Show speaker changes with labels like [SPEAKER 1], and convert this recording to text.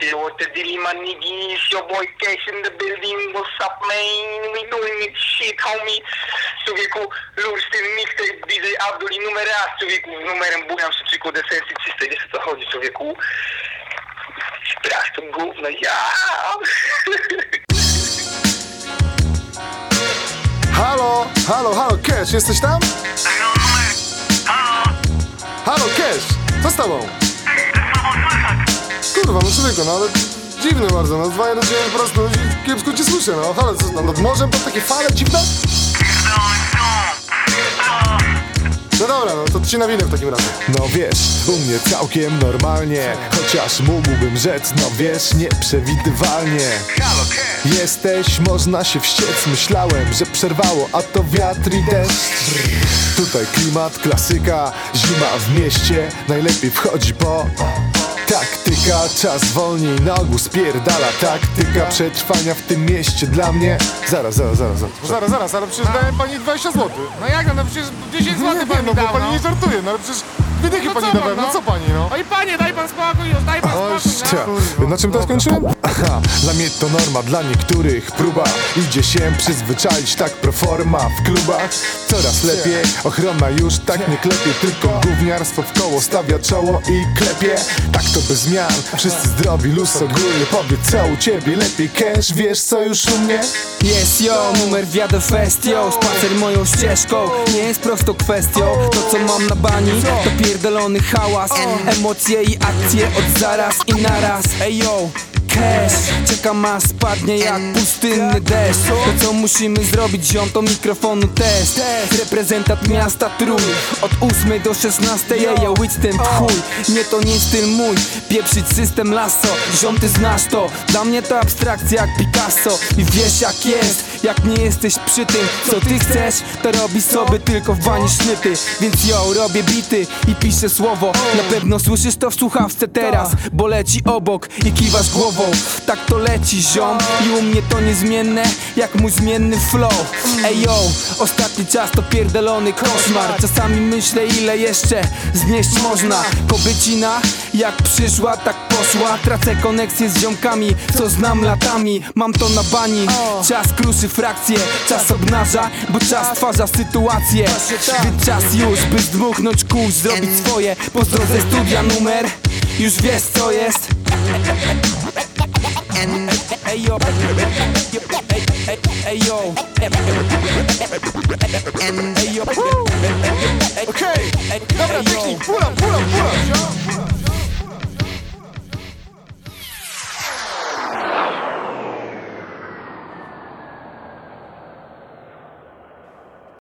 [SPEAKER 1] Yo, what the dilly my nigga, it's your boy Cash in the building, what's up man, we doing it shit homie. Człowieku, lur z tym mixtape DJ Abdul i numer raz człowieku, z numerem bujam się przykład esencji czystej, wiesz o co chodzi człowieku Sprawdź to gówno, ja
[SPEAKER 2] Halo, halo, halo, Cash, jesteś tam? Halo, Cash, co z tobą? Kurwa, no człowieku, no ale dziwne bardzo, no do ciebie po prostu i kiepsko cię słyszę, no halo, co, no, nad morzem to takie fale dziwne? No dobra, no to ci nawinę w takim razie.
[SPEAKER 3] No wiesz, u mnie całkiem normalnie Chociaż mógłbym rzec, no wiesz, nieprzewidywalnie Jesteś, można się wściec Myślałem, że przerwało, a to wiatr i deszcz Tutaj klimat, klasyka, zima w mieście Najlepiej wchodzi po Taktyka, czas wolniej, na ogół spierdala Taktyka przetrwania w tym mieście dla mnie Zaraz, zaraz, zaraz, zaraz
[SPEAKER 2] Zaraz, zaraz, ale przecież dałem pani 20 zł.
[SPEAKER 4] No jak no, no przecież 10
[SPEAKER 2] No
[SPEAKER 4] zł
[SPEAKER 2] nie
[SPEAKER 4] pan
[SPEAKER 2] wiem, no bo pani
[SPEAKER 4] no.
[SPEAKER 2] nie żartuje, no ale przecież wydechy
[SPEAKER 4] No
[SPEAKER 2] pani dawałem, no
[SPEAKER 4] no?
[SPEAKER 2] co pani, no?
[SPEAKER 4] Oj panie, daj pan spokój już, daj pan spokój, no.
[SPEAKER 2] Na czym to skończyłem?
[SPEAKER 3] Aha, dla mnie to norma, dla niektórych próba. Idzie się przyzwyczaić tak pro forma w klubach. Coraz lepiej, ochrona już tak nie klepie Tylko gówniarstwo w koło stawia czoło i klepie. Tak to bez zmian, wszyscy zdrowi, luz ogólny. Powiedz co u ciebie, lepiej cash, wiesz co już u mnie?
[SPEAKER 5] Jest yo, numer wiadę fest yo Spacer moją ścieżką, nie jest prostą kwestią. To co mam na bani, to pierdolony hałas. Emocje i akcje od zaraz i naraz. Ej yo Cash, czekam aż spadnie jak pustynny deszcz. To co musimy zrobić ziom to mikrofonu test. Reprezentant miasta Trój. Od 8 do 16 jeje łydź ten w chuj. Nie to nie styl mój. Pieprzyć system lasso. Ziom ty znasz to. Dla mnie to abstrakcja jak Picasso. I wiesz jak jest Jak nie jesteś przy tym co ty chcesz To robisz sobie tylko w bani sznyty. Więc yo robię bity i piszę słowo. Na pewno słyszysz to w słuchawce teraz Bo leci obok i kiwasz głową. Tak to leci ziom I u mnie to niezmienne Jak mój zmienny flow. Ej yo, ostatni czas to pierdolony koszmar. Czasami myślę ile jeszcze znieść można. Kobycina jak przyszła tak poszła. Tracę koneksję z ziomkami co znam latami. Mam to na bani. Czas kruszy frakcje. Czas obnaża, bo czas stwarza sytuację. Więc czas już, by zdmuchnąć kurz, zrobić swoje. Pozdro ze studia numer, już wiesz co jest. Ej yo, ej ej Okej, dobra, pull up, pull up,